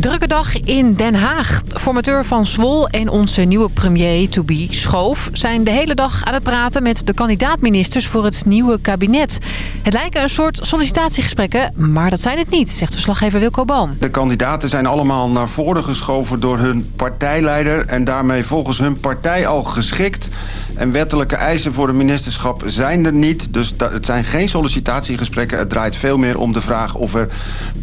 Drukke dag in Den Haag. Formateur van Zwol en onze nieuwe premier, to be Schoof... zijn de hele dag aan het praten met de kandidaatministers voor het nieuwe kabinet. Het lijken een soort sollicitatiegesprekken, maar dat zijn het niet, zegt verslaggever Wilco Boom. De kandidaten zijn allemaal naar voren geschoven door hun partijleider... en daarmee volgens hun partij al geschikt... En wettelijke eisen voor een ministerschap zijn er niet. Dus het zijn geen sollicitatiegesprekken. Het draait veel meer om de vraag of er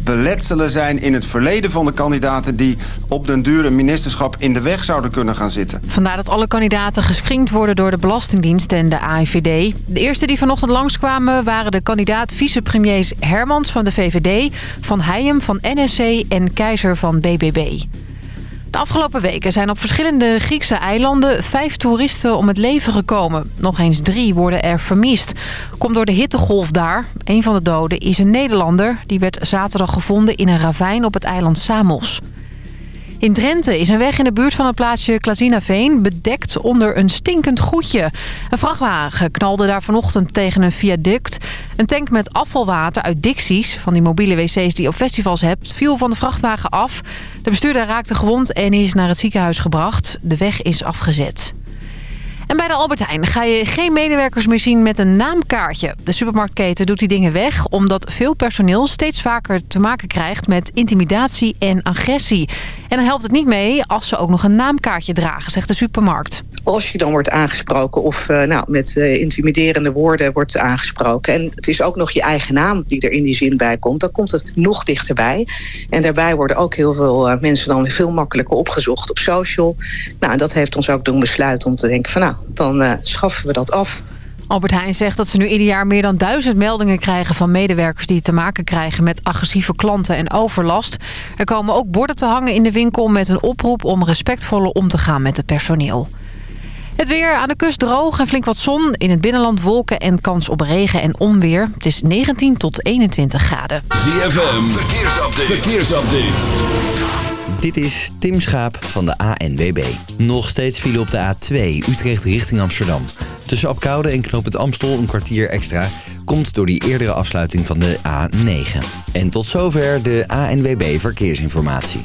beletselen zijn in het verleden van de kandidaten... die op den duur een ministerschap in de weg zouden kunnen gaan zitten. Vandaar dat alle kandidaten gescreend worden door de Belastingdienst en de AIVD. De eerste die vanochtend langskwamen waren de kandidaat vicepremiers Hermans van de VVD... Van Heijem van NSC en Keizer van BBB. De afgelopen weken zijn op verschillende Griekse eilanden vijf toeristen om het leven gekomen. Nog eens drie worden er vermist. Komt door de hittegolf daar. Een van de doden is een Nederlander. Die werd zaterdag gevonden in een ravijn op het eiland Samos. In Drenthe is een weg in de buurt van het plaatsje Klazinaveen bedekt onder een stinkend goedje. Een vrachtwagen knalde daar vanochtend tegen een viaduct. Een tank met afvalwater uit Dixies, van die mobiele wc's die je op festivals hebt, viel van de vrachtwagen af. De bestuurder raakte gewond en is naar het ziekenhuis gebracht. De weg is afgezet. En bij de Albert Heijn ga je geen medewerkers meer zien met een naamkaartje. De supermarktketen doet die dingen weg omdat veel personeel steeds vaker te maken krijgt met intimidatie en agressie. En dan helpt het niet mee als ze ook nog een naamkaartje dragen, zegt de supermarkt. Als je dan wordt aangesproken of uh, nou, met uh, intimiderende woorden wordt aangesproken... en het is ook nog je eigen naam die er in die zin bij komt... dan komt het nog dichterbij. En daarbij worden ook heel veel uh, mensen dan veel makkelijker opgezocht op social. Nou, dat heeft ons ook doen besluiten om te denken van... nou, dan schaffen we dat af. Albert Heijn zegt dat ze nu ieder jaar meer dan duizend meldingen krijgen van medewerkers die te maken krijgen met agressieve klanten en overlast. Er komen ook borden te hangen in de winkel met een oproep om respectvoller om te gaan met het personeel. Het weer aan de kust droog en flink wat zon. In het binnenland wolken en kans op regen en onweer. Het is 19 tot 21 graden. ZFM, verkeersupdate. verkeersupdate. Dit is Tim Schaap van de ANWB. Nog steeds file op de A2 Utrecht richting Amsterdam. Tussen Apkoude en Knoop het Amstel een kwartier extra... komt door die eerdere afsluiting van de A9. En tot zover de ANWB Verkeersinformatie.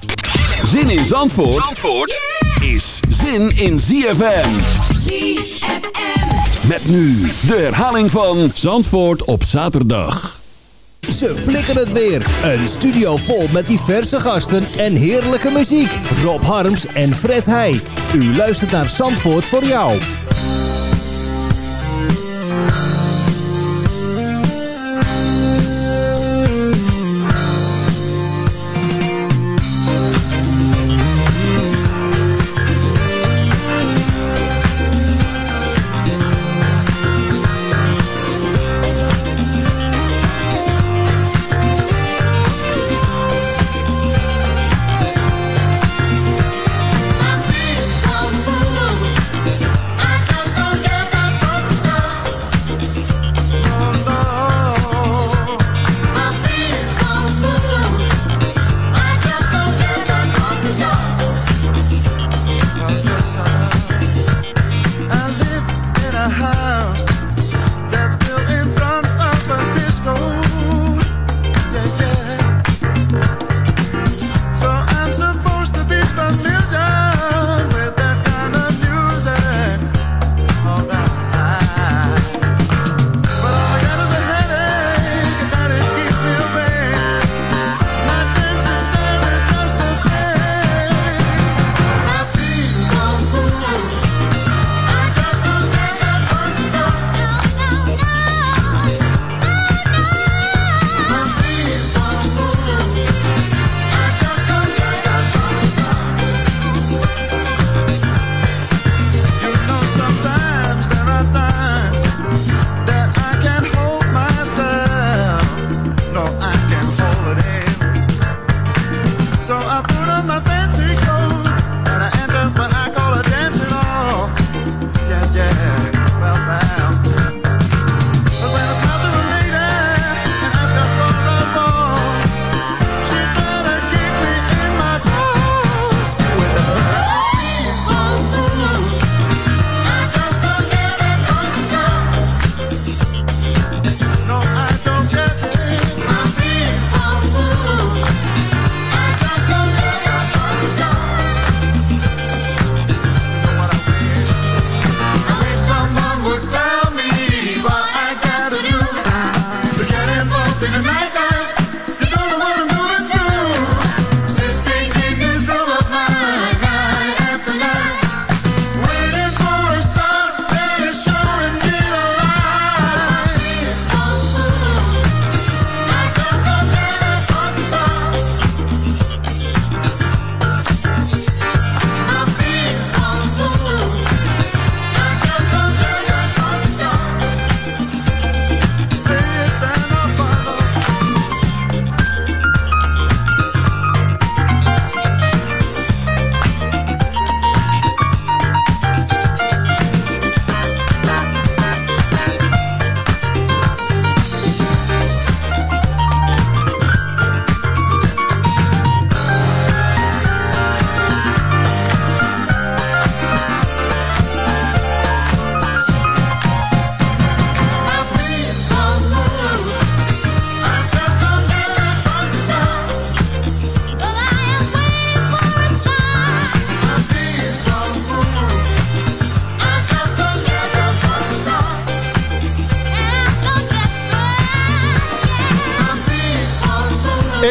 Zin in Zandvoort, Zandvoort is zin in ZFM. ZFM. Met nu de herhaling van Zandvoort op zaterdag. Ze flikken het weer. Een studio vol met diverse gasten en heerlijke muziek. Rob Harms en Fred Heij. U luistert naar Zandvoort voor jou.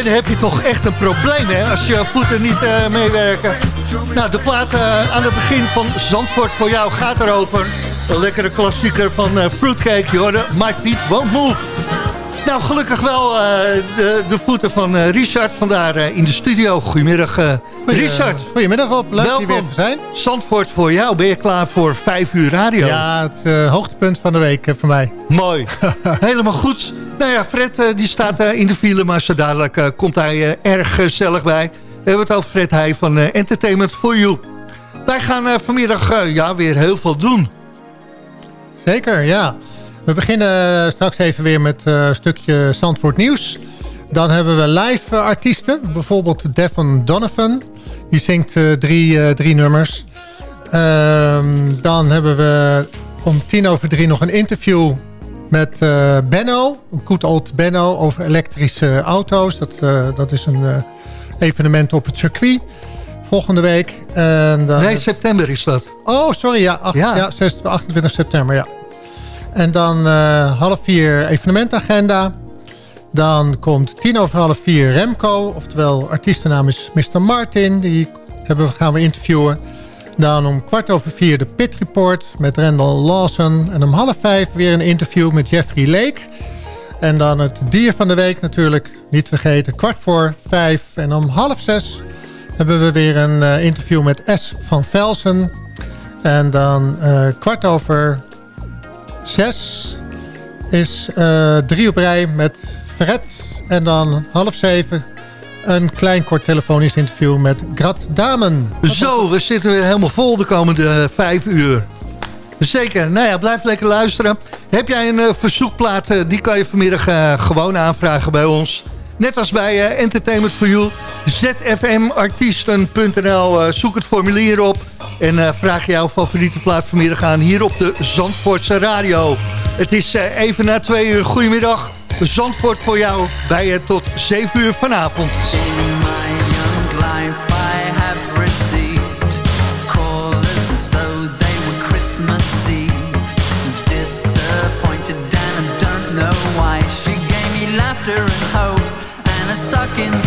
Dan heb je toch echt een probleem hè, als je voeten niet uh, meewerken. Nou, de plaat uh, aan het begin van Zandvoort voor jou gaat erover. Een lekkere klassieker van uh, Fruitcake, hoorde. My Feet Won't Move. Nou, gelukkig wel de, de, voeten van Richard, vandaar in de studio. Goedemiddag Richard. Goedemiddag op, leuk Welkom. weer te zijn. Zandvoort voor jou, ben je klaar voor 5 uur radio? Ja, het hoogtepunt van de week voor mij. Mooi, helemaal goed. Nou ja, Fred uh, die staat uh, in de file, maar zo dadelijk uh, komt hij erg gezellig bij. We hebben het over Fred Heij van Entertainment for You. Wij gaan vanmiddag ja, weer heel veel doen. Zeker, ja. We beginnen straks even weer met een stukje Zandvoort nieuws. Dan hebben we live artiesten. Bijvoorbeeld Devon Donovan. Die zingt drie, drie nummers. Ehm, dan hebben we om tien over drie nog een interview met uh, Benno, een goed old Benno, over elektrische auto's. Dat, uh, dat is een uh, evenement op het circuit volgende week. En. Nee, september is dat. Oh, sorry, ja, 8, ja. ja 28 september, ja. En dan half vier evenementagenda. Dan komt tien over half vier Remco, oftewel artiestennaam is Mr. Martin. Die hebben, gaan we interviewen. Dan om kwart over vier de Pit Report met Randall Lawson. En om half vijf weer een interview met Jeffrey Lake. En dan het dier van de week natuurlijk, niet vergeten, kwart voor vijf. En om half zes hebben we weer een uh, interview met S. van Velsen. En dan uh, kwart over zes is uh, drie op rij met Fred. En dan half zeven een klein kort telefonisch interview met Grat Damen. Zo, we zitten weer helemaal vol de komende eh, vijf uur. Zeker. Nou ja, blijf lekker luisteren. Heb jij een uh, verzoekplaat, uh, die kan je vanmiddag gewoon aanvragen bij ons. Net als bij Entertainment for You. zfmartiesten.nl Zoek het formulier op. En vraag jouw favoriete plaat vanmiddag aan hier op de Zandvoortse Radio. Het is even na twee uur. Goedemiddag. Zandvoort voor jou bij je tot 7 uur vanavond. laughter and hope in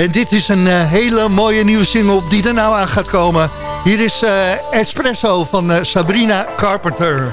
En dit is een eh, hele mooie nieuwe single die er nou aan gaat komen. Hier is eh, Espresso van eh, Sabrina Carpenter.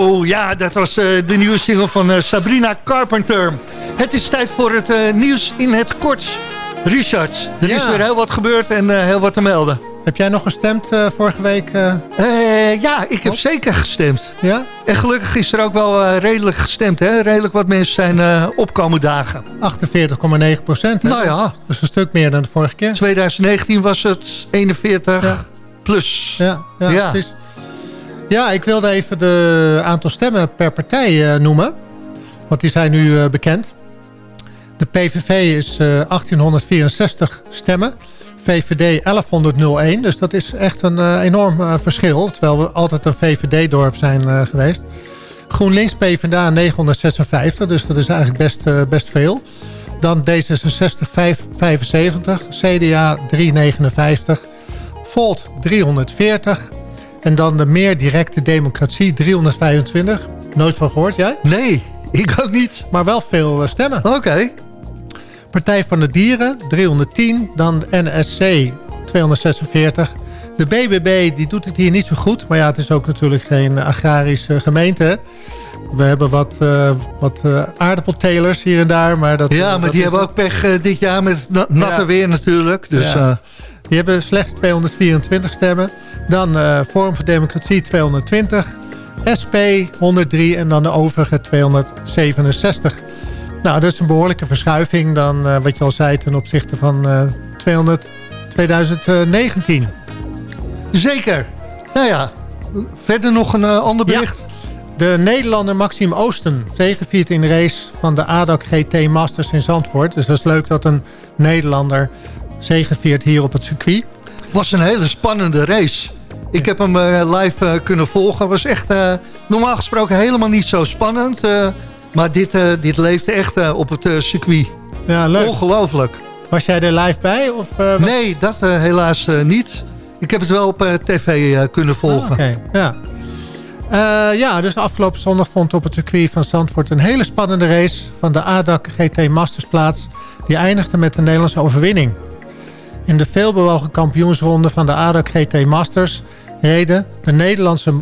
Zo, ja, dat was eh, de nieuwe single van eh, Sabrina Carpenter. Het is tijd voor het eh, nieuws in het kort. Richard, er Ja. is weer heel wat gebeurd en heel wat te melden. Heb jij nog gestemd vorige week? ja, ik heb zeker gestemd. ja? En gelukkig is er ook wel redelijk gestemd. Hè? Redelijk wat mensen zijn opkomen dagen. 48,9 procent. Nou ja, Dat is een stuk meer dan de vorige keer. 2019 was het 41 Ja. plus. Ja, ja, Ja. precies. Ja, ik wilde even de aantal stemmen per partij eh, noemen. Want die zijn nu eh, bekend. De PVV is eh, 1864 stemmen. VVD 1101. Dus dat is echt een eh, enorm eh, verschil. Terwijl we altijd een VVD-dorp zijn eh, geweest. GroenLinks PvdA 956. Dus dat is eigenlijk best, eh, best veel. Dan D66 5, 75. CDA 359. Volt 340. En dan de meer directe democratie 325. Nooit van gehoord, jij? Nee, ik ook niet. Maar wel veel eh, stemmen. Oké. Partij van de Dieren 310. Dan de NSC 246. De BBB die doet het hier niet zo goed. Maar ja, het is ook natuurlijk geen agrarische gemeente. We hebben wat, eh, wat eh, aardappeltelers hier en daar. Maar dat, Ja, maar dat die hebben ook pech dit jaar met na- natte Ja. weer natuurlijk. Dus Ja. Eh, Die hebben slechts 224 stemmen. Dan eh Forum voor Democratie 220. SP 103 en dan de overige 267. Nou, dat is een behoorlijke verschuiving dan eh, wat je al zei ten opzichte van eh 200, 2019. zeker. Nou ja, verder nog een eh, ander Ja. bericht. De Nederlander Maxime Oosten zegeviert in de race van de ADAC GT Masters in Zandvoort. Dus dat is leuk dat een Nederlander zegeviert hier op het circuit. was een hele spannende race. Ik heb hem eh, live eh, kunnen volgen. was echt eh, normaal gesproken helemaal niet zo spannend. maar dit, dit leefde echt op het circuit. Ja, leuk. Ongelooflijk. Was jij er live bij? Of, Nee, dat helaas niet. Ik heb het wel op tv kunnen volgen. Ah, Oké, ja. Ja, dus afgelopen zondag vond op het circuit van Zandvoort... een hele spannende race van de ADAC GT Masters plaats... die eindigde met een Nederlandse overwinning. In de veelbewogen kampioensronde van de ADAC GT Masters... reden de Nederlandse,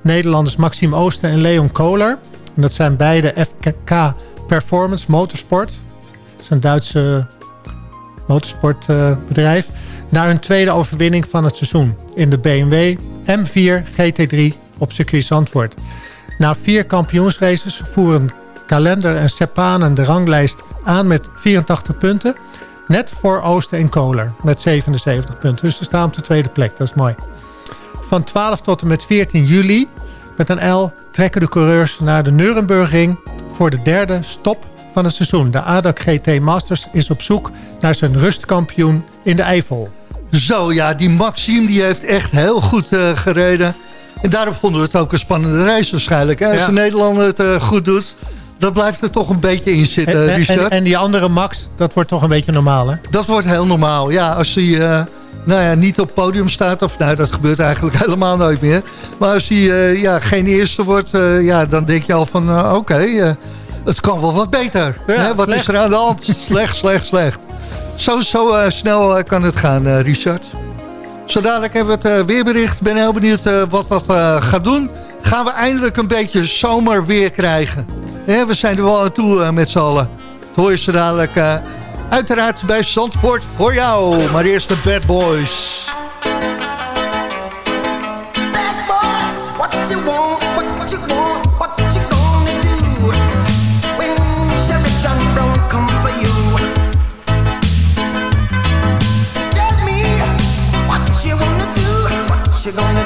Nederlanders Maxime Oosten en Leon Kohler... Dat zijn beide FK Performance Motorsport. Dat is een Duitse motorsportbedrijf. naar hun tweede overwinning van het seizoen. In de BMW M4 GT3 op circuit Zandvoort. Na vier kampioensraces voeren Kalender en Sepanen de ranglijst aan met 84 punten. Net voor Oosten en Kohler met 77 punten. Dus ze staan op de tweede plek, dat is mooi. Van 12 tot en met 14 juli met een L trekken de coureurs naar de Nurembergring voor de derde stop van het seizoen. De ADAC GT Masters is op zoek naar zijn rustkampioen in de Eifel. Zo, ja, die Maxime die heeft echt heel goed eh, gereden. En daarom vonden we het ook een spannende race waarschijnlijk. Hè? Als Ja. de Nederlander het eh, goed doet, dan blijft er toch een beetje in zitten, En, Richard. en, en die andere Max, dat wordt toch een beetje normaal, hè? Dat wordt heel normaal. Ja, als hij eh, nou ja, niet op het podium staat... of nou, dat gebeurt eigenlijk helemaal nooit meer. Maar als hij eh, ja, geen eerste wordt... eh, ja, dan denk je al van... oké, het kan wel wat beter. Ja, Hè, wat slecht. is er aan de hand? slecht, slecht, slecht. Zo, zo snel kan het gaan, Richard. Zo dadelijk hebben we het weerbericht. Ben heel benieuwd wat dat gaat doen. Gaan we eindelijk een beetje zomerweer krijgen. Hè, we zijn er wel aan toe eh, met z'n allen. Dat hoor je zo dadelijk eh, uiteraard bij Zandvoort voor jou. Maar eerst de Bad Boys. Bad boys, what you want, what you want, what you gonna do when Sherry John Brown come for you? Tell me what you wanna do, what you gonna do?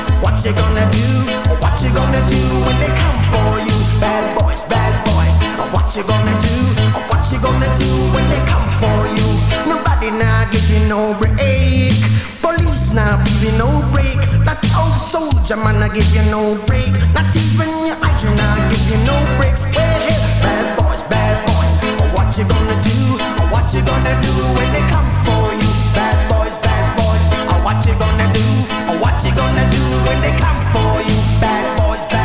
what you gonna do? What you gonna do when they come for you? Bad boys, bad boys, what you gonna do? What you gonna do when they come for you? Nobody now give you no break. Police now give you no break. That old soldier man I give you no break. Not even your eyes now give you no breaks. Well, hey, bad boys, bad boys, what you gonna do? What you gonna do when they come for you? Bad boys, bad boys, what you gonna do? What you gonna do when they come for you? Bad boys, bad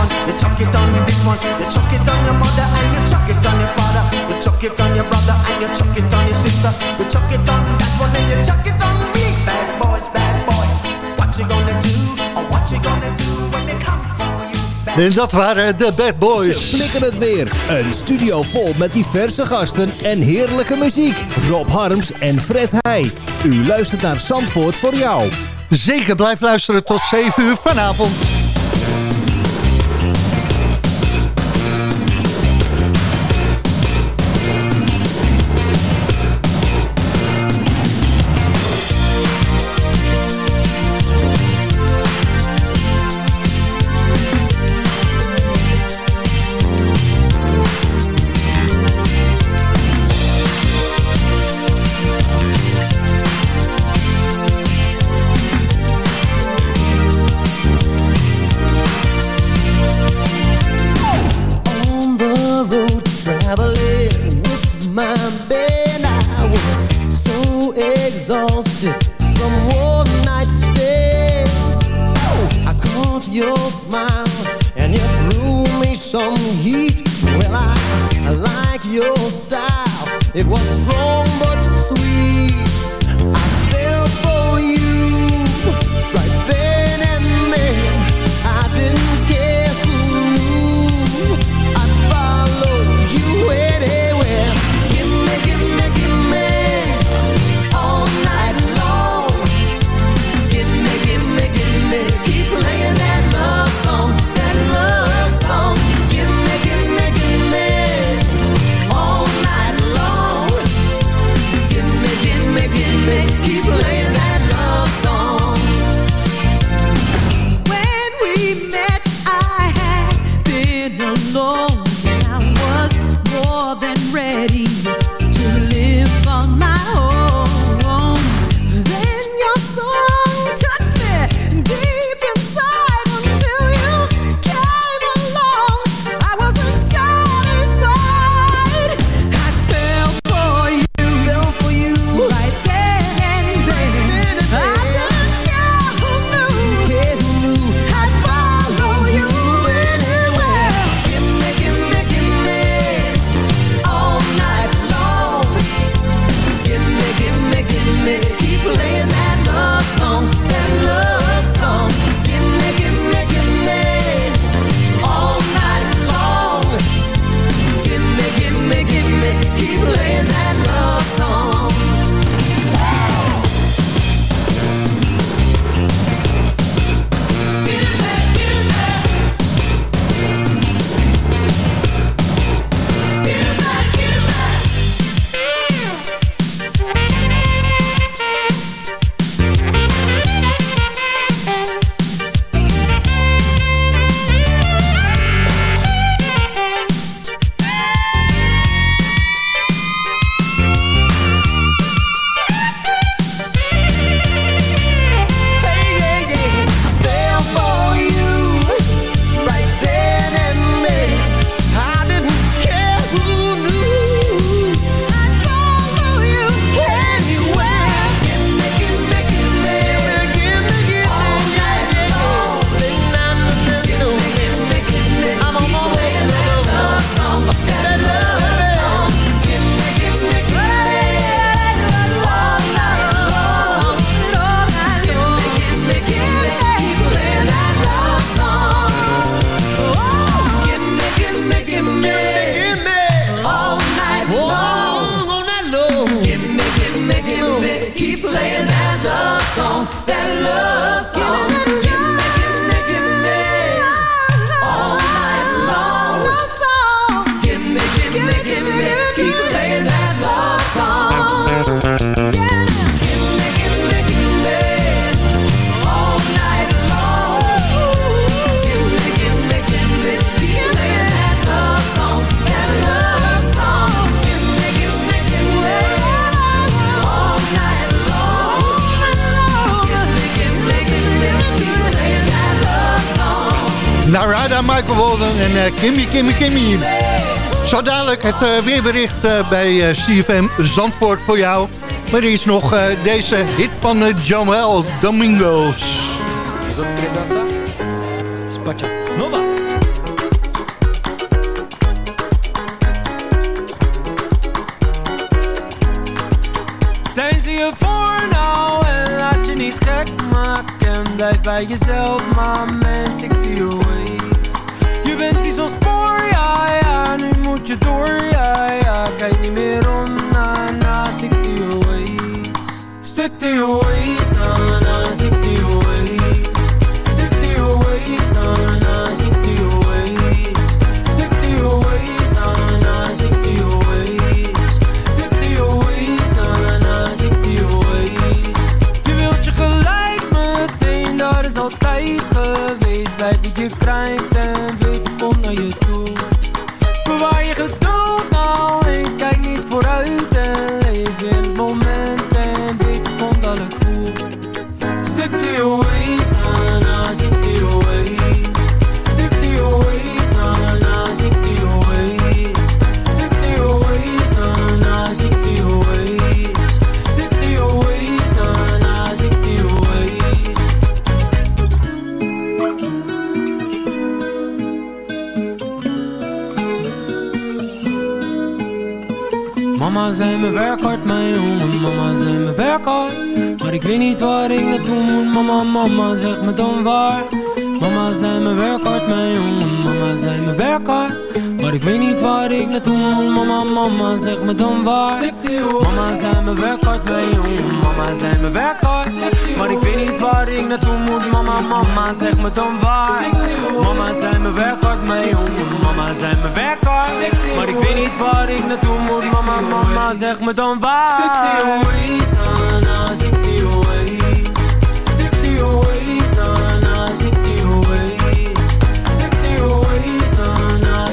one, you chuck it on this one, you chuck it on your mother and you chuck it on your father, you chuck it on your brother and you chuck it on your sister, you chuck it on that one and you chuck it on me. Bad boys, bad boys. What you gonna do? Or what you gonna do when they come for you? En dat waren de Bad Ze Boys. flikken het weer. Een studio vol met diverse gasten en heerlijke muziek. Rob Harms en Fred Heij. U luistert naar Zandvoort voor jou. Zeker, blijf luisteren tot 7 uur vanavond. Kimmy, Kimmy, Kimmy. Zo dadelijk het eh, weerbericht eh, bij eh, CFM Zandvoort voor jou. Maar er is nog eh, deze hit van uh, Joel Domingos. Spacha Nova. Zijn ze je voor nou en laat je niet gek maken Blijf bij jezelf, maar man, stick to your bent die zo'n spoor, ja, ja, nu moet je door, ja, ja Kijk niet meer om, na, na, stick to ways Stick your ways, na, na, stick to your ways Stick to ways, na, na, stick to your ways Stick to ways, na, na, stick to ways Stick to ways, na, na, stick to ways Je wilt je gelijk meteen, dat is altijd geweest. Blijf je krijgt mama, zeg me dan waar. Mama zei me werk hard mijn jongen, mama zei me werk hard. Maar ik weet niet waar ik naartoe moet, mama, mama zeg me dan waar. Mama zei me werk hard mijn jongen, mama zei me werk hard. Maar ik weet niet waar ik naartoe moet, mama, mama zeg me dan waar. Mama zei me werk hard mijn jongen, mama zei me werk hard. Maar ik weet niet waar ik naartoe moet, mama, mama zeg me dan waar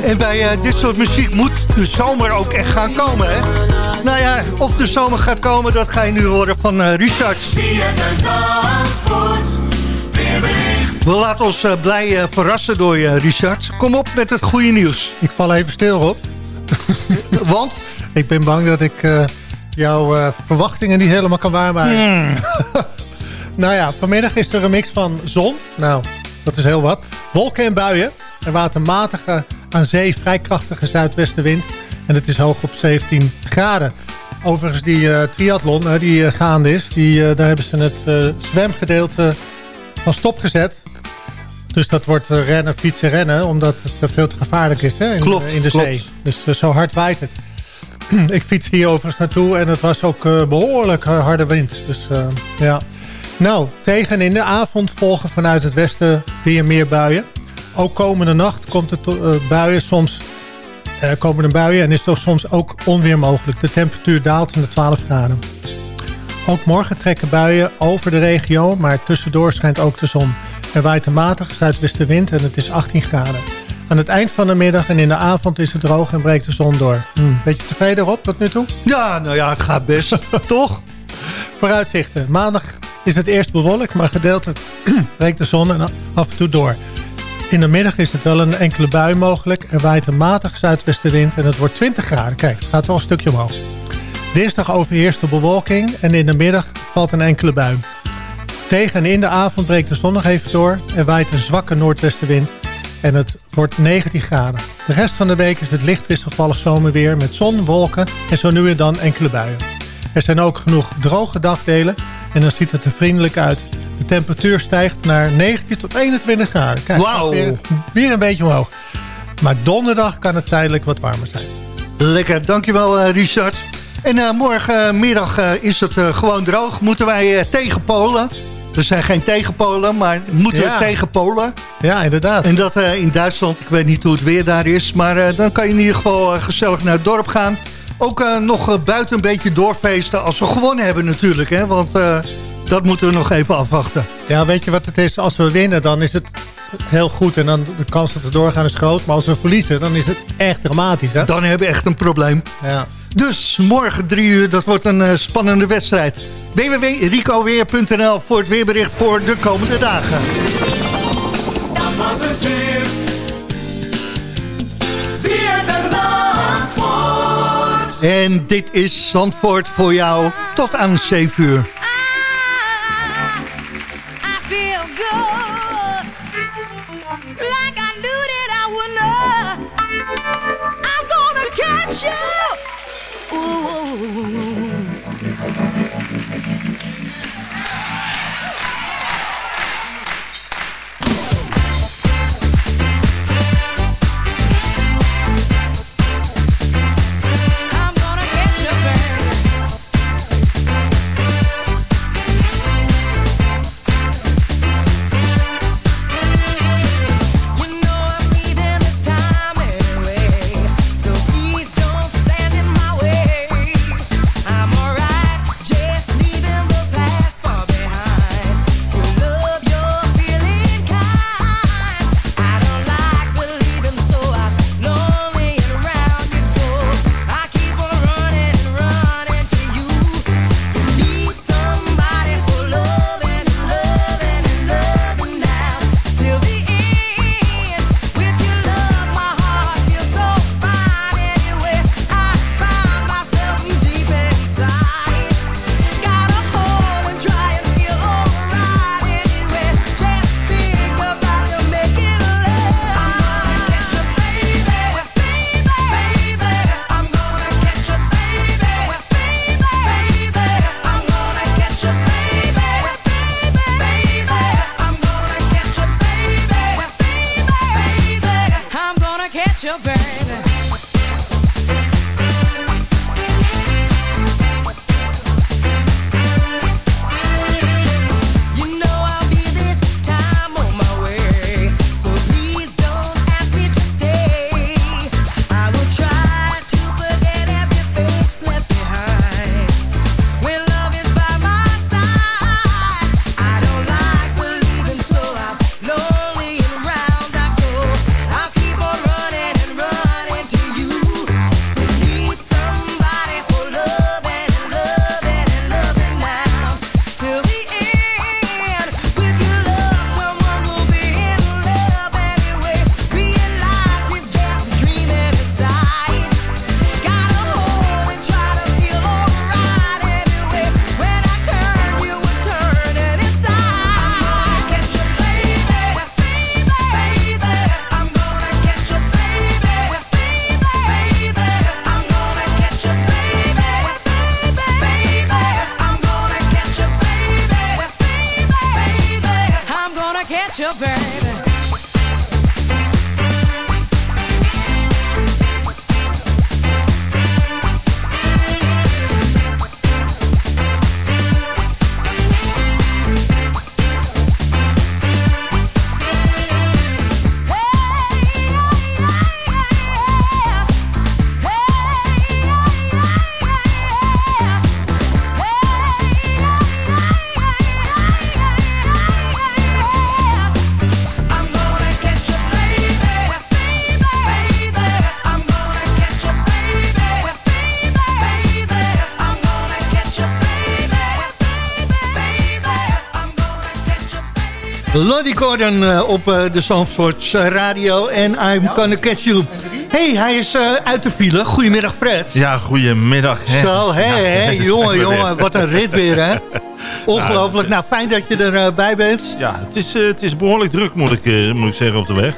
En bij eh, dit soort muziek moet de zomer ook echt gaan komen, hè? Nou ja, of de zomer gaat komen, dat ga je nu horen van eh, Richard. We laten ons eh, blij verrassen door je, Richard. Kom op met het goede nieuws. Ik val even stil op. Want? Ik ben bang dat ik jouw verwachtingen niet helemaal kan waarmaken. Hmm. nou ja, vanmiddag is er een mix van zon. Nou, dat is heel wat. Wolken en buien. Er waait een matige, aan zee vrij krachtige zuidwestenwind. En het is hoog op 17 graden. Overigens die eh, triathlon eh, die eh, gaande is, die, daar hebben ze het zwemgedeelte van stop gezet. Dus dat wordt rennen, fietsen, rennen, omdat het veel te gevaarlijk is hè, in, Klopt, in de klopt. zee. Dus zo hard waait het. ik fietste hier overigens naartoe en het was ook eh, behoorlijk eh, harde wind. Dus ja. Nou, tegen in de avond volgen vanuit het westen weer meer buien. Ook komende nacht komt het eh, buien soms eh, komen er buien en is er soms ook onweer mogelijk. De temperatuur daalt naar 12 graden. Ook morgen trekken buien over de regio, maar tussendoor schijnt ook de zon. Er waait een matige zuidwestenwind en het is 18 graden. Aan het eind van de middag en in de avond is het droog en breekt de zon door. Hm, beetje tevreden erop tot nu toe? Ja, nou ja, het gaat best. Toch? Vooruitzichten. Maandag is het eerst bewolkt, maar gedeeltelijk breekt de zon en af en toe door. In de middag is het wel een enkele bui mogelijk. Er waait een matige zuidwestenwind en het wordt 20 graden. Kijk, het gaat wel een stukje omhoog. Dinsdag overheerst de bewolking en in de middag valt een enkele bui. Tegen en in de avond breekt de zon nog even door. Er waait een zwakke noordwestenwind en het wordt 19 graden. De rest van de week is het licht wisselvallig zomerweer met zon, wolken en zo nu en dan enkele buien. Er zijn ook genoeg droge dagdelen en dan ziet het er vriendelijk uit. Temperatuur stijgt naar 19 tot 21 graden. Kijk, Weer, weer een beetje omhoog. Maar donderdag kan het tijdelijk wat warmer zijn. Lekker, dankjewel eh, Richard. En eh, morgenmiddag eh, is het gewoon droog. Moeten wij tegen Polen. Er zijn geen tegenpolen, maar moeten Ja. we tegen Polen. Ja, inderdaad. En dat in Duitsland, ik weet niet hoe het weer daar is. Maar dan kan je in ieder geval gezellig naar het dorp gaan. Ook nog buiten een beetje doorfeesten als we gewonnen hebben natuurlijk. Hè? Want dat moeten we nog even afwachten. Ja, weet je wat het is? Als we winnen, dan is het heel goed. En dan de kans dat we doorgaan is groot. Maar als we verliezen, dan is het echt dramatisch. Hè? Dan hebben we echt een probleem. Ja. Dus morgen drie uur, dat wordt een eh, spannende wedstrijd. www.ricoweer.nl voor het weerbericht voor de komende dagen. Dat was het weer. En dit is Zandvoort voor jou tot aan 7 uur. Gonna catch Lottie Gordon eh, op eh, de Zandvoortse radio en I'm gonna catch you. hey, hij is eh, uit de file. Goedemiddag Fred. Ja, goedemiddag. Hè. Zo, hé, Ja, hé, daar jongen, jongen, wat een rit weer, hè? Ongelooflijk. Nou, fijn dat je erbij bent. Ja, het is, eh, het is behoorlijk druk, moet ik, eh, moet ik zeggen, op de weg.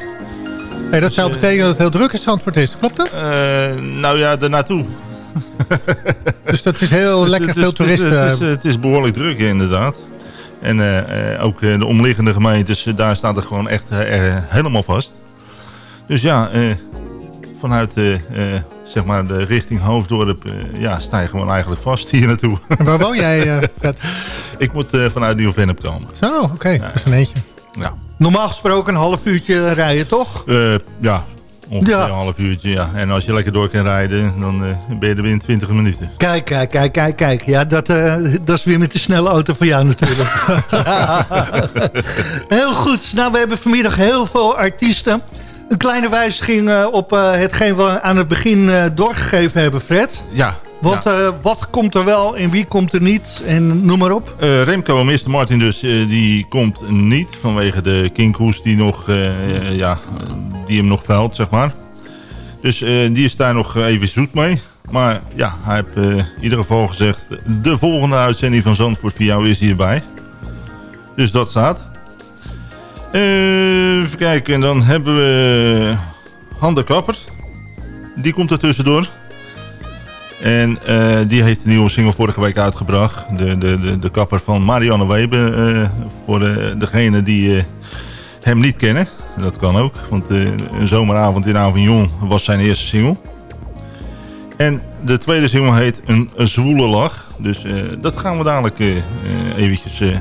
Hey, dat zou betekenen dat het heel druk in Zandvoort is. Klopt dat? Eh, nou ja, daarnaartoe. Dus dat is heel Dus lekker veel is- toeristen. Het is, het is, het is behoorlijk druk, inderdaad. En eh, eh, ook eh, de omliggende gemeentes, daar staat het gewoon echt helemaal vast. Dus ja, eh, vanuit zeg maar de richting Hoofddorp eh, ja, sta je gewoon eigenlijk vast hier naartoe. En waar woon jij, eh, Fred? Ik moet eh, vanuit Nieuw-Vennep komen. Zo, oké. Dat is een eentje. Ja. Normaal gesproken een half uurtje rijden, toch? Eh, ja, ongeveer Ja. een half uurtje. Ja. En als je lekker door kan rijden, dan eh, ben je er binnen 20 minuten. Kijk, kijk, kijk, kijk, kijk. Ja, dat, eh, dat is weer met de snelle auto van jou natuurlijk. heel goed. Nou, we hebben vanmiddag heel veel artiesten. Een kleine wijziging eh, op eh, hetgeen we aan het begin eh, doorgegeven hebben, Fred. Ja. Want eh, wat komt er wel en wie komt er niet? En noem maar op. Eh, Remco Mr. Martin dus, eh, die komt niet vanwege de kinkhoes die, nog, ja, die hem nog veld, zeg maar. Dus die is daar nog even zoet mee. Maar ja, hij heeft in ieder geval gezegd... de volgende uitzending van Zandvoort voor jou is hierbij. Dus dat staat. Even kijken, en dan hebben we Han de Kapper. Die komt er tussendoor. En eh, die heeft een nieuwe single vorige week uitgebracht. De, de, de, de kapper van Marianne Weber. eh, voor de, degene die eh, hem niet kennen. Dat kan ook. Want eh, een zomeravond in Avignon was zijn eerste single. En de tweede single heet Een, een Zwoele Lach. Dus eh, dat gaan we dadelijk eh, eh, eventjes eh,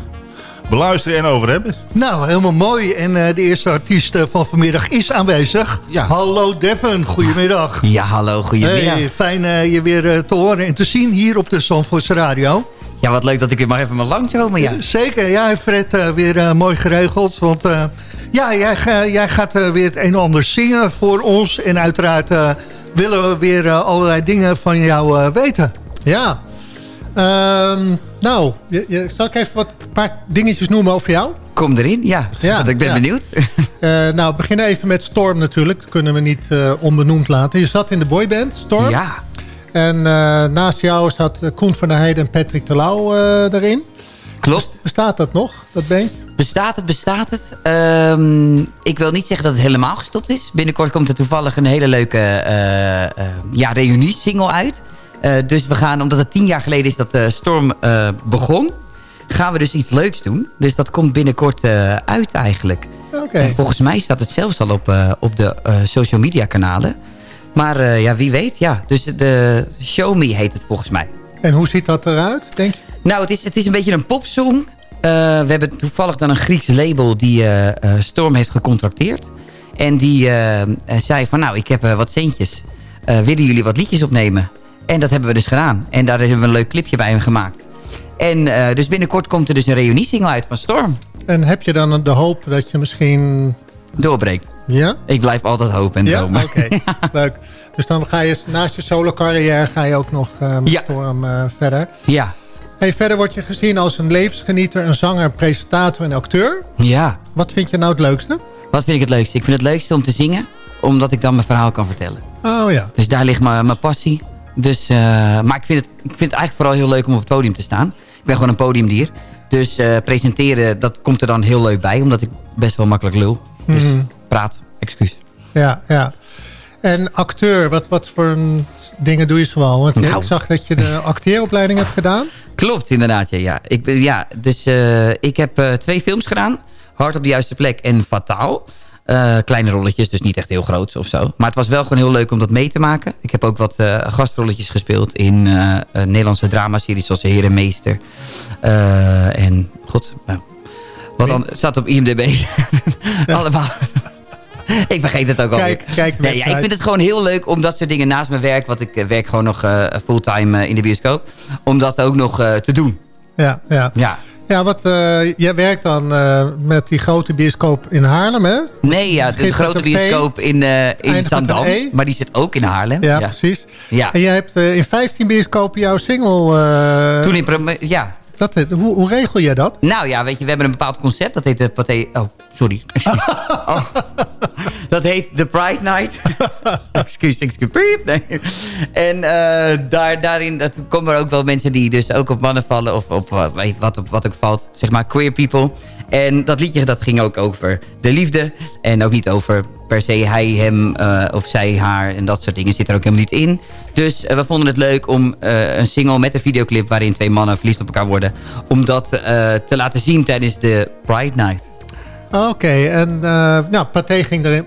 beluisteren en over hebben. Nou, helemaal mooi. En eh, de eerste artiest eh, van vanmiddag is aanwezig. Hallo Devin, goedemiddag. Ja, hallo, goedemiddag. Hey, fijn eh, je weer eh, te horen en te zien hier op de Zandvoortse Radio. Ja, wat leuk dat ik weer mag even mag langskomen, ja. Zeker, ja, Fred, eh, weer mooi geregeld. Want eh, ja, jij, jij gaat weer het een en ander zingen voor ons. En uiteraard eh, willen we weer allerlei dingen van jou eh, weten. Ja. Ehm, nou, je, je- zal ik even wat een paar dingetjes noemen over jou? Kom erin, ja. Want ik ben ja. benieuwd. Eh, nou, we beginnen even met Storm natuurlijk. Dat kunnen we niet eh, onbenoemd laten. Je zat in de boyband, Storm. Ja. En eh, naast jou zat Koen van der Heijden en Patrick de Lauw erin. Klopt. Bestaat dat nog, dat bandje? Bestaat het, bestaat het. Ehm, ik wil niet zeggen dat het helemaal gestopt is. Binnenkort komt er toevallig een hele leuke ja, reunie-single uit. Eh, dus we gaan, omdat het tien jaar geleden is dat de Storm eh, begon... gaan we dus iets leuks doen. Dus dat komt binnenkort eh, uit eigenlijk. En volgens mij staat het zelfs al op, eh, op de eh, social media kanalen. Maar eh, ja, wie weet, ja. Dus de Show Me heet het volgens mij. En hoe ziet dat eruit, denk je? Nou, het is, het is een beetje een popsong. Eh, we hebben toevallig dan een Grieks label die eh, eh, Storm heeft gecontracteerd. En die eh, eh, zei van nou, ik heb eh, wat centjes. Eh, willen jullie wat liedjes opnemen? En dat hebben we dus gedaan. En daar hebben we een leuk clipje bij hem gemaakt. En eh, dus binnenkort komt er dus een reuniesingle uit van Storm. En heb je dan de hoop dat je misschien... Doorbreekt. Ja? Ik blijf altijd hopen en Ja, dromen. oké. Leuk. Dus dan ga je naast je solo carrière ga je ook nog eh, met Ja. Storm eh, verder. Ja. Hey, verder word je gezien als een levensgenieter, een zanger, presentator en acteur. Ja. Wat vind je nou het leukste? Wat vind ik het leukste? Ik vind het leukste om te zingen. Omdat ik dan mijn verhaal kan vertellen. Oh ja. Dus daar ligt mijn, mijn passie. Dus, eh, maar ik vind, het, ik vind het eigenlijk vooral heel leuk om op het podium te staan. Ik ben gewoon een podiumdier. Dus eh, presenteren, dat komt er dan heel leuk bij. Omdat ik best wel makkelijk lul. Dus Mhm. praat, excuus. Ja, ja. En acteur, wat, wat voor dingen doe je zoal? Want Nou. ik zag dat je de acteeropleiding hebt gedaan. Klopt, inderdaad. Ja, ja. Ik, ben- ja dus eh, ik heb twee films gedaan. Hard op de juiste plek en Fataal. Eh, kleine rolletjes, dus niet echt heel groot of zo. Maar het was wel gewoon heel leuk om dat mee te maken. Ik heb ook wat eh, gastrolletjes gespeeld in eh, Nederlandse dramaseries zoals De Heer en Meester. En, god, nou, wat dan, staat op IMDb. Allemaal. ik vergeet het ook al. Kijk- kijk nee, ja, ik vind het gewoon heel leuk om dat soort dingen naast mijn werk... want ik werk gewoon nog fulltime in de bioscoop... om dat ook nog te doen. Ja, ja. Ja. Ja, wat, eh, jij werkt dan eh, met die grote bioscoop in Haarlem, hè? Nee, ja, de grote bioscoop in, eh in Zandam. E. Maar die zit ook in Haarlem. Ja, precies. Ja. En jij hebt in 15 bioscopen jouw single... Toen in... Ja. dat, hoe, hoe regel jij dat? Nou ja, weet je, we hebben een bepaald concept. Dat heet de Pathé... Oh, sorry. Oh. Dat heet The Pride Night. excuus, excuus. Piep. Nee. En eh, daar, daarin dat komen er ook wel mensen die dus ook op mannen vallen. Of op wat, wat, op, wat ook valt. Zeg maar queer people. En dat liedje dat ging ook over de liefde. En ook niet over per se hij, hem eh, of zij, haar. En dat soort dingen zit er ook helemaal niet in. Dus eh, we vonden het leuk om eh, een single met een videoclip... waarin twee mannen verliefd op elkaar worden... om dat eh, te laten zien tijdens de Pride Night. Oké, en eh nou, Pathé ging erin...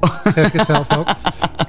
zeg je zelf ook.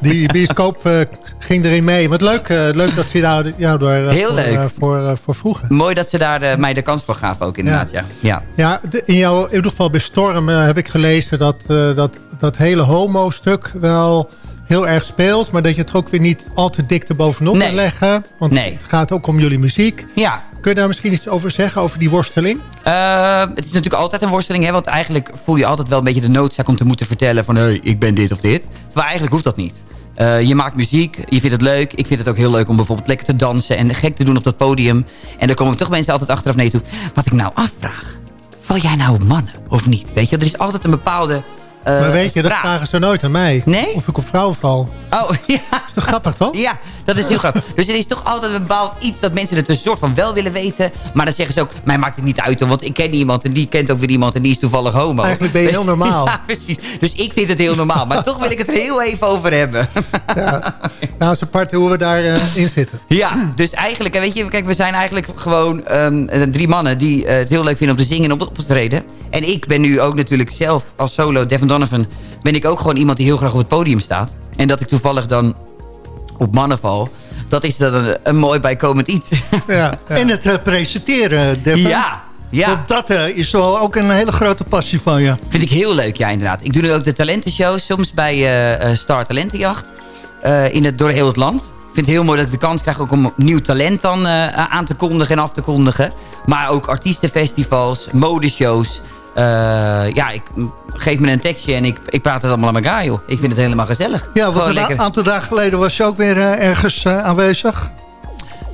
Die bioscoop eh, ging erin mee. Wat leuk, eh, leuk dat ze jou, jou daar eh, Heel voor, leuk. voor, voor vroegen. Mooi dat ze daar mij de kans voor gaven ook inderdaad, ja. ja. Ja, in, jouw, in ieder geval bij Storm heb ik gelezen dat dat, dat hele homo-stuk wel heel erg speelt. Maar dat je het ook weer niet al te dik erbovenop Nee. leggen. Want Nee. het gaat ook om jullie muziek. Ja. Kun je daar misschien iets over zeggen, over die worsteling? Eh, het is natuurlijk altijd een worsteling, hè, want eigenlijk voel je altijd wel een beetje de noodzaak om te moeten vertellen van hé, hey, ik ben dit of dit. Terwijl eigenlijk hoeft dat niet. Eh, je maakt muziek, je vindt het leuk. Ik vind het ook heel leuk om bijvoorbeeld lekker te dansen en gek te doen op dat podium. En daar komen toch mensen altijd achteraf je toe. Wat ik nou afvraag, val jij nou op mannen of niet? Weet je, er is altijd een bepaalde eh, maar weet je, dat vragen ze nooit aan mij. Nee? Of ik op vrouwen val. Oh, ja. is toch grappig, toch? Ja, dat is heel grappig. Dus er is toch altijd een bepaald iets dat mensen het een soort van wel willen weten. Maar dan zeggen ze ook, mij maakt het niet uit. Want ik ken iemand en die kent ook weer iemand en die is toevallig homo. Eigenlijk ben je heel normaal. Ja, precies. Dus ik vind het heel normaal. Maar toch wil ik het er heel even over hebben. Nou, het is apart hoe we daarin in zitten. Ja, dus eigenlijk, weet je, kijk, we zijn eigenlijk gewoon ehm, drie mannen die eh, het heel leuk vinden om te zingen en op, op te treden. En ik ben nu ook natuurlijk zelf als solo, Devin Donovan, ben ik ook gewoon iemand die heel graag op het podium staat. En dat ik toevallig dan op mannen val, dat is dan een, een mooi bijkomend iets. Ja, En het eh, presenteren, Devin. Ja, ja. Want dat eh, is wel ook een hele grote passie van je. Vind ik heel leuk, ja, inderdaad. Ik doe nu ook de talentenshows, soms bij eh, Star Talentenjacht. eh, in het, door heel het land. Ik vind het heel mooi dat ik de kans krijg ook om nieuw talent dan eh, aan te kondigen en af te kondigen. Maar ook artiestenfestivals, modeshows. Eh, ja, ik geef me een tekstje en ik, ik praat het allemaal aan elkaar, joh. Ik vind het helemaal gezellig. Ja, want een aantal dagen geleden was je ook weer eh, ergens eh, aanwezig.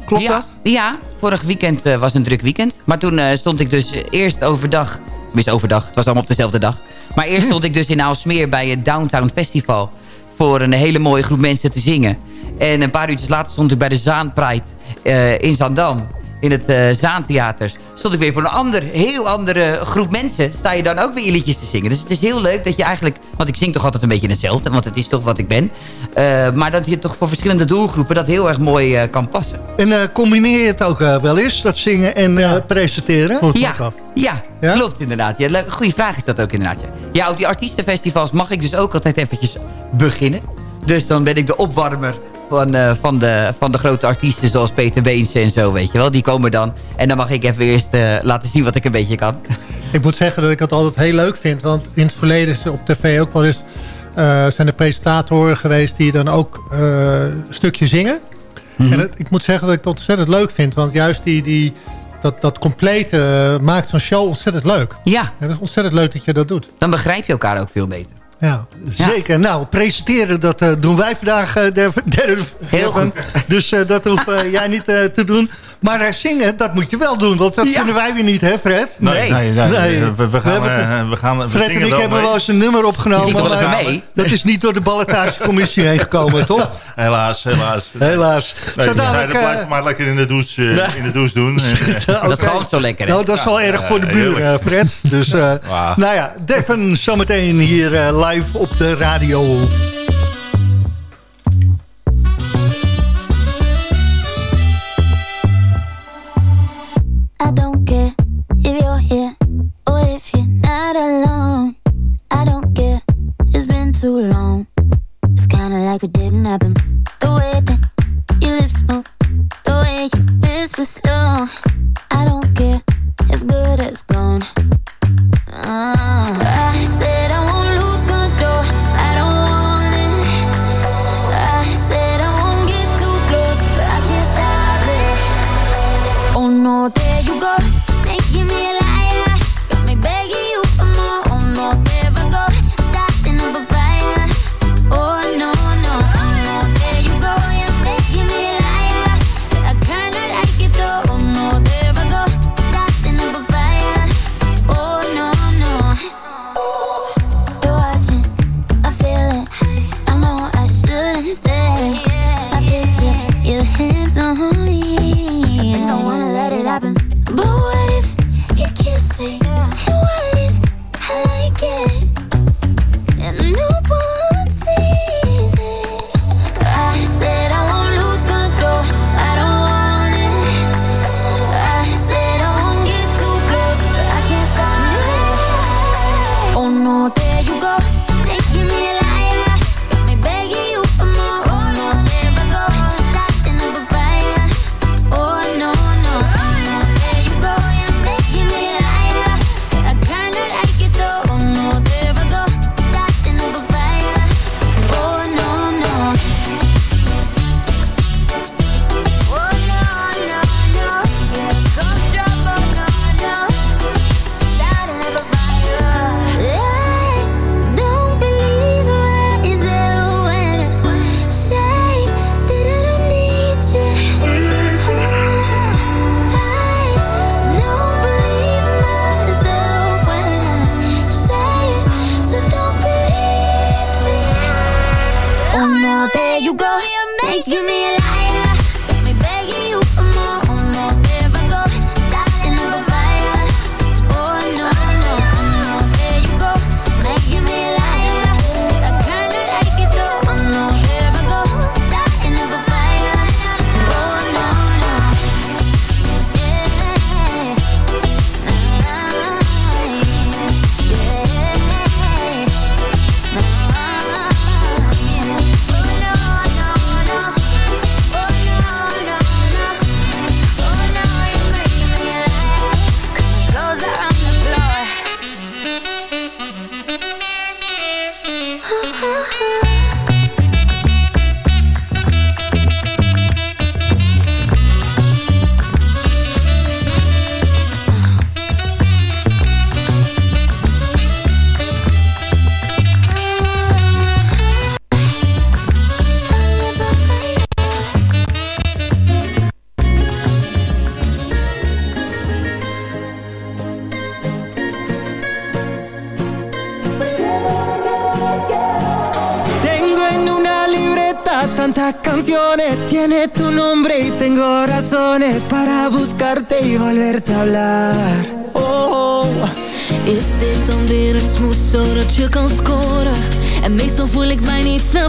Klopt ja, dat? Ja, vorig weekend was een druk weekend. Maar toen stond ik dus eerst overdag... Tenminste overdag, het was allemaal op dezelfde dag. Maar eerst stond ik dus in Aalsmeer bij het Downtown Festival... voor een hele mooie groep mensen te zingen. En een paar uurtjes later stond ik bij de Zaan Pride eh, in Zandam. In het eh, Zaantheater. Stond ik weer voor een ander, heel andere groep mensen. Sta je dan ook weer je liedjes te zingen. Dus het is heel leuk dat je eigenlijk... Want ik zing toch altijd een beetje hetzelfde. Want het is toch wat ik ben. Eh, maar dat je toch voor verschillende doelgroepen... dat heel erg mooi eh, kan passen. En eh, combineer je het ook wel eens, dat zingen en eh, presenteren? Ja, ja, klopt inderdaad. Ja, leuk- goeie vraag is dat ook inderdaad. Ja. ja, op die artiestenfestivals mag ik dus ook altijd eventjes beginnen. Dus dan ben ik de opwarmer van, eh, van, de, van de grote artiesten zoals Peter Beense en zo, weet je wel. Die komen dan en dan mag ik even eerst eh, laten zien wat ik een beetje kan. Ik moet zeggen dat ik het altijd heel leuk vind. Want in het verleden is op tv ook wel eens... eh, zijn er presentatoren geweest die dan ook een stukje zingen. Mhm. En het- ik moet zeggen dat ik het ontzettend leuk vind. Want juist die, die, dat, dat complete maakt zo'n show ontzettend leuk. Ja. Het is ontzettend leuk dat je dat doet. Dan begrijp je elkaar ook veel beter. Ja. Zeker. Nou, presenteren, dat eh, doen wij vandaag. eh, der, der- Heel goed. Dus eh, dat hoef jij niet te doen. Maar eh, zingen, dat moet je wel doen. Want dat kunnen wij weer niet, hè Fred? Nee, nee, nee. We, we gaan, hebben eh, we gaan we Fred en zingen ik hebben mee. wel eens een nummer opgenomen. maar mee? Dat is niet door de ballotagecommissie heen gekomen, toch? Helaas, helaas. Helaas. Nee, dat eh, blijf maar lekker in de douche, eh, in de douche doen. En, eh, Dat galmt zo lekker, hè? Nou, dat is wel erg voor de buren, heerlijk. Fred. Dus, eh, nou ja, Devin zometeen hier eh, live op de radio.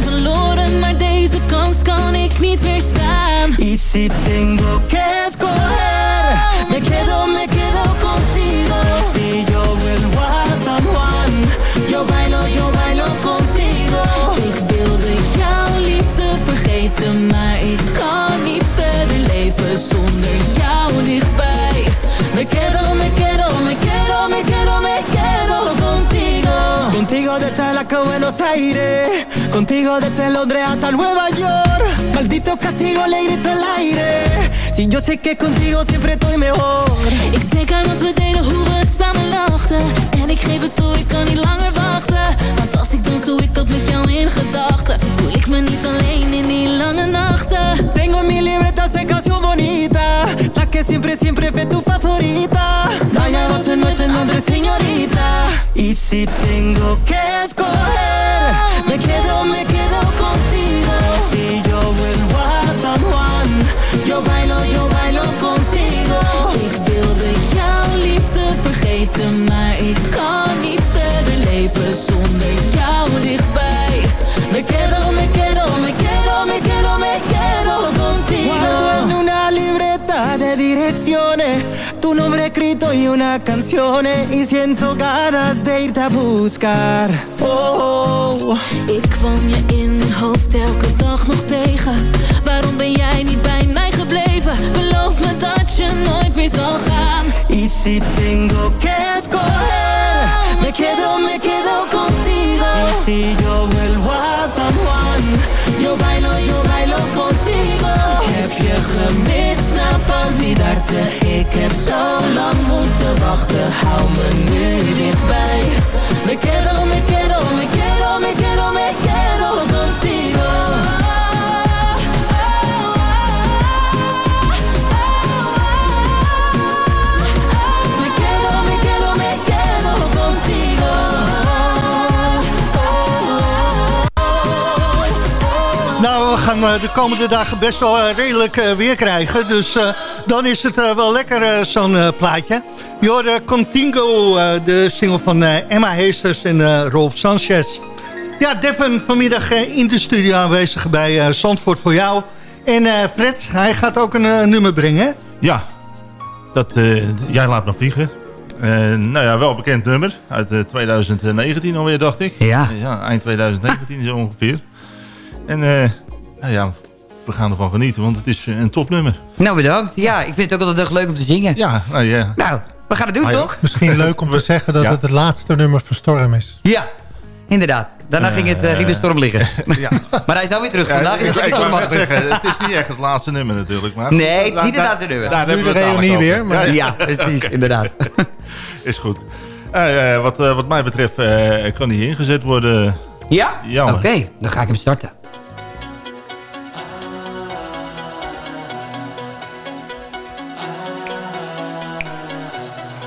Snel verloren Maar deze kans kan ik niet weerstaan y si tengo que escoger, me quedo, me quedo contigo. Si yo vuelvo a San Juan, yo bailo, yo bailo contigo. Ik wilde jouw liefde vergeten Maar ik kan niet verder leven zonder jou que Buenos Aires. Contigo desde Londres hasta Nueva York. Maldito castigo, le grito al aire. Si yo sé que contigo siempre estoy mejor. Ik denk aan wat we deden, hoe we samen lachten En ik geef het toe, ik kan niet langer wachten Want als ik dans, doe ik dat met jou in gedachten Voel ik me niet alleen in die lange nachten Tengo en mi libreta esa canción bonita. La que siempre, siempre fue tu favorita. Vaya va a ser nuestra nombre, señorita. Y si tengo que escoger, escrito y una canción y siento ganas de irte a buscar. Oh, Ik kwam je in mijn hoofd elke dag nog tegen Waarom ben jij niet bij mij gebleven? Beloof me dat je nooit meer zal gaan y si tengo que escoger, me quedo, me quedo contigo. Y si yo vuelvo a San Juan, yo bailo, yo bailo contigo. Heb je gemist, na olvidarte? Ik heb zo lang moeten wachten, hou me nu de komende dagen best wel eh, redelijk eh, weer krijgen. Dus eh, dan is het eh, wel lekker eh, zo'n eh, plaatje. Je hoorde Contingo, eh, de single van eh, Emma Heesters en eh, Rolf Sanchez. Ja, Devin vanmiddag eh, in de studio aanwezig bij eh, Zandvoort voor jou. En eh, Fred, hij gaat ook een eh, nummer brengen? Ja, dat, eh, jij laat me vliegen. Eh, nou ja, wel een bekend nummer. Uit eh, 2019 alweer, dacht ik. Ja. ja eind 2019 zo ongeveer. En eh, nou ja, we gaan ervan genieten, want het is eh, een topnummer. Nou, bedankt. Ja, ik vind het ook altijd erg leuk om te zingen. Ja, nou ja. Nou, we gaan het doen, Ah, ja. toch? Misschien leuk om te zeggen dat Ja. het het laatste nummer van Storm is. Ja, inderdaad. Daarna ging, het, eh, ging de storm liggen. maar hij is nou weer terug. Vandaag is het ik zeggen, het is niet echt het laatste nummer natuurlijk. Maar Nee, het is niet het laatste nummer. Daar Nu hebben we de reunie weer, maar- Ja, precies, inderdaad. Is goed. Eh, eh, wat, eh, wat mij betreft eh, kan die ingezet worden. Ja? Ja, Oké, dan ga ik hem starten.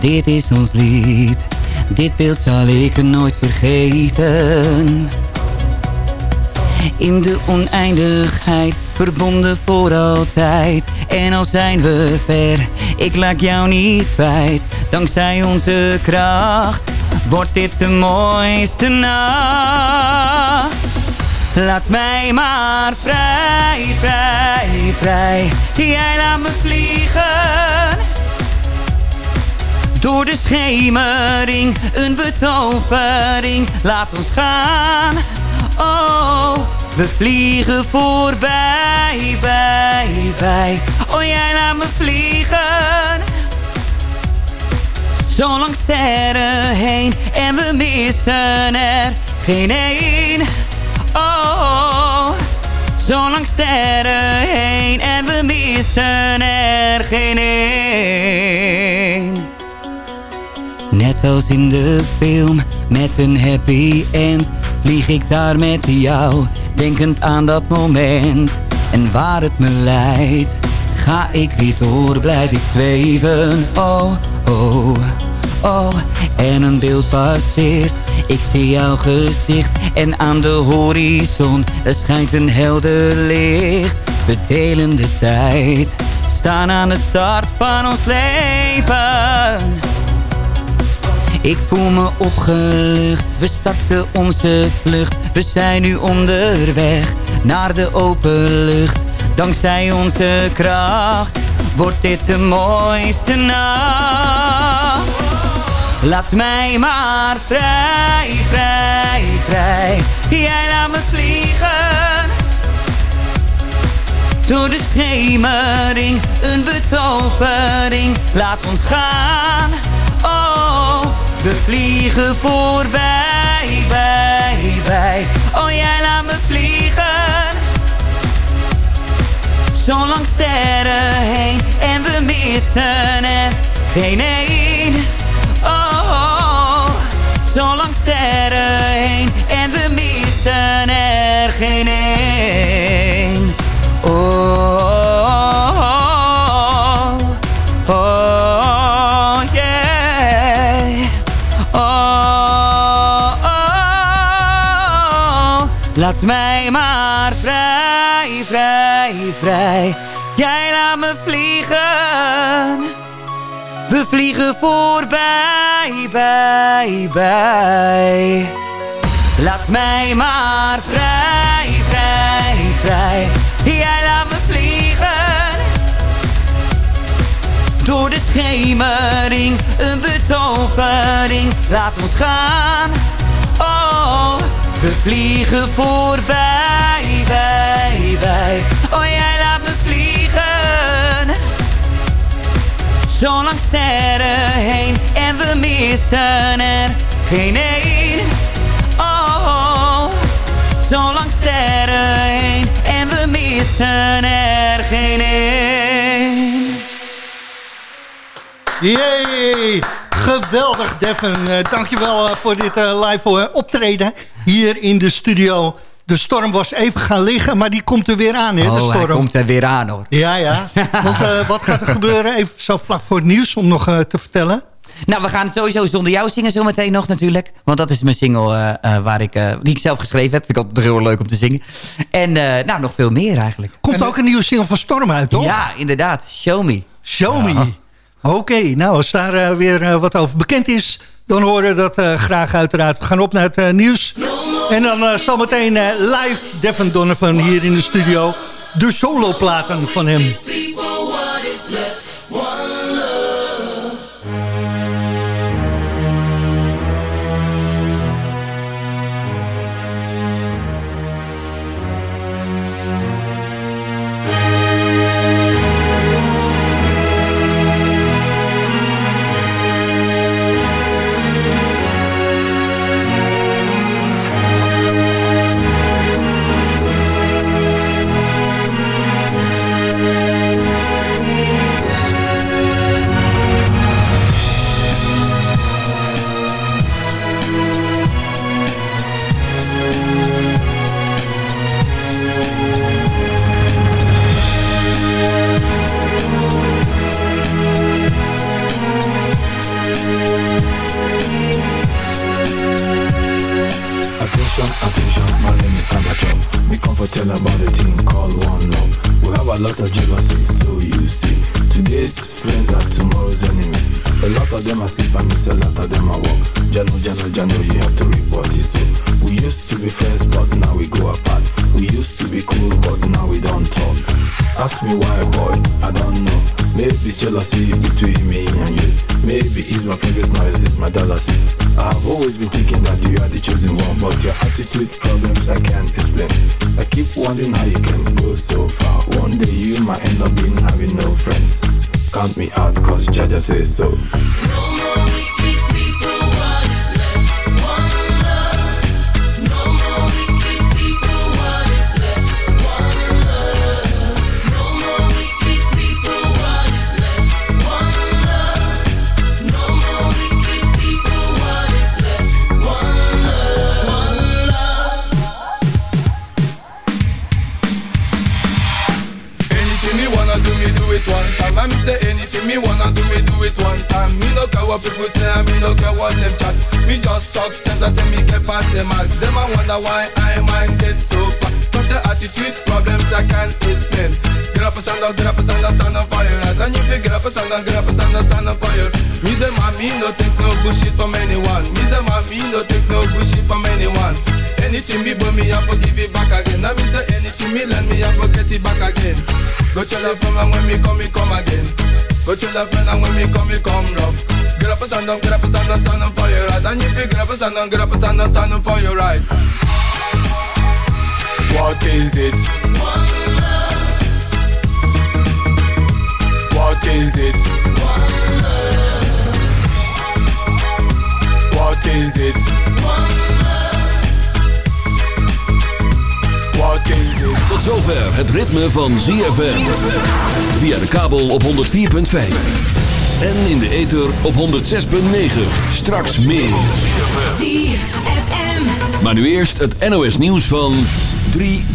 Dit is ons lied, dit beeld zal ik nooit vergeten. In de oneindigheid, verbonden voor altijd. En al zijn we ver, ik laat jou niet kwijt. Dankzij onze kracht, wordt dit de mooiste nacht. Laat mij maar vrij, vrij, vrij. Jij laat me vliegen. Door de schemering, een betovering. Laat ons gaan. Oh, we vliegen voorbij, bij, bij. Oh, jij laat me vliegen. Zo lang sterren heen en we missen er geen één. Oh, zo lang sterren heen en we missen er geen één. Net als in de film, met een happy end, vlieg ik daar met jou, denkend aan dat moment. En waar het me leidt, ga ik weer door, blijf ik zweven. Oh, oh, oh, en een beeld passeert. Ik zie jouw gezicht en aan de horizon er schijnt een helder licht. We delen de tijd, staan aan de start van ons leven. Ik voel me opgelucht, we starten onze vlucht. We zijn nu onderweg naar de open lucht. Dankzij onze kracht wordt dit de mooiste nacht. Laat mij maar vrij, vrij, vrij. Jij laat me vliegen. Door de schemering, een betovering. Laat ons gaan. Oh, we vliegen voorbij, bij, bij. Oh, jij laat me vliegen. Zo lang sterren heen en we missen er geen één. Oh, zo lang sterren heen en we missen er geen één. Laat mij maar vrij, vrij, vrij. Jij laat me vliegen. We vliegen voorbij, bij, bij. Laat mij maar vrij, vrij, vrij. Jij laat me vliegen. Door de schemering, een betovering. Laat ons gaan. We vliegen voorbij, bij, bij. Oh, jij laat me vliegen. Zo lang sterren heen en we missen er geen één. Oh, zo lang sterren heen en we missen er geen één. Jee, geweldig Devin. Eh, dankjewel eh, voor dit eh, live optreden hier in de studio. De storm was even gaan liggen, maar die komt er weer aan, hè, de Oh, hij storm. komt er weer aan hoor. Ja, ja. Want wat gaat er gebeuren? Even zo vlak voor het nieuws om nog te vertellen. Nou, we gaan het sowieso zonder jou zingen zometeen nog natuurlijk. Want dat is mijn single waar ik, die ik zelf geschreven heb. Vind ik altijd heel leuk om te zingen. En nou, nog veel meer eigenlijk. Komt ook een nieuwe single van Storm uit, toch? Ja, inderdaad. Show Me. Show me. Oké, nou als daar eh, weer eh, wat over bekend is... dan horen we dat eh, graag uiteraard. We gaan op naar het nieuws. En dan zometeen eh, live Devin Donovan hier in de studio. De soloplaten van hem. Attention, attention, my name is Abachan. Be comfortable about the thing called one love. We have a lot of jealousy, so you see. Today's friends are tomorrow's enemy. A lot of them are sleep and miss, a lot of them are walk. Jano, Jano, Jano, you have to report You see, we used to be friends, but now we go apart. We used to be cool, but now we don't talk. Ask me why, boy, I don't know. Maybe it's jealousy between me and you. Maybe it's my fingers now, is it my dialysis? I have always been thinking that you are the chosen one, but your attitude problems I can't explain. I keep wondering how you can go so far. One day you might end up being having no friends. Count me out, cause Jaja says so. I me say anything me wanna do, me do it one time. Me no care what people say, and me no care what them chat. Me just talk sense and say me get past them ask. Them I wonder why I mind get so fat. Cause the attitude problems I can't explain. Get up and stand up, get up and stand up, stand your right. And if you get up and stand up, get up and stand up, stand up for your. Me say me no take no bullshit from anyone. Me say me no take no bullshit from anyone. Anything me but me, I forgive it back again. Now me say anything me lend me, I forget it back again. Go tell a friend and when me come, me come again. Go tell a friend and when me come, me come rough. Get up and stand up, get up and stand up, stand your right. And if you get up and stand up, get up and stand up, stand for your right. What is it? One love. What is it? One love. What is it? One love. What is it? Tot zover het ritme van ZFM. Via de kabel op 104.5. En in de ether op 106.9. Straks meer. Maar nu eerst het NOS nieuws van 3